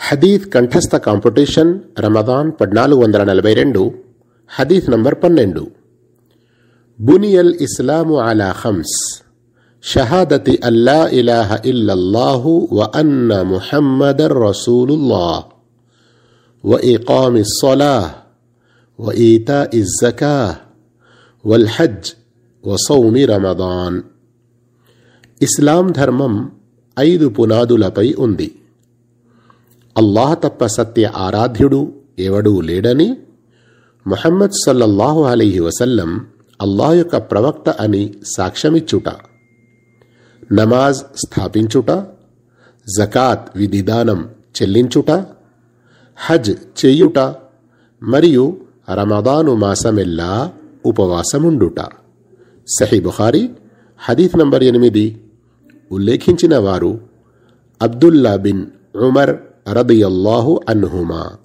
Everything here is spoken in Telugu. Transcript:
హదీద్ కంఠస్థ కాంపిటీషన్ రమదాన్ పద్నాలుగు వందల నలభై రెండు హదీఫ్ నంబర్ పన్నెండు. బునియల్ ఇస్లాము అలా హమ్స్ షహాదతి అల్లా ఇలాహ ఇల్లల్లాహు వ అన్న ముహమ్మదర్ రసూలుల్లా వ ఇకామి సొలా వ ఈతా ఇజ్జకా వల్ హజ్ వ సౌమి రమదాన్. ఇస్లాం ధర్మం ఐదు పునాదులపై ఉంది. అల్లాహ్ తప్ప సత్య ఆరాధ్యుడు ఎవడూ లేడని మొహమ్మద్ సల్లల్లాహు అలీహి వసల్లం అల్లాహ్ యొక్క ప్రవక్త అని సాక్ష్యమిచ్చుట నమాజ్ స్థాపించుట జకాత్ విధిదానం చెల్లించుట హజ్ చెయ్యుట మరియు రమదాను మాసమెల్లా ఉపవాసముండుట. సహీ బుఖారి హదీఫ్ నంబర్ ఎనిమిది. ఉల్లేఖించిన వారు అబ్దుల్లా బిన్ ఉమర్ رضي الله عنهما.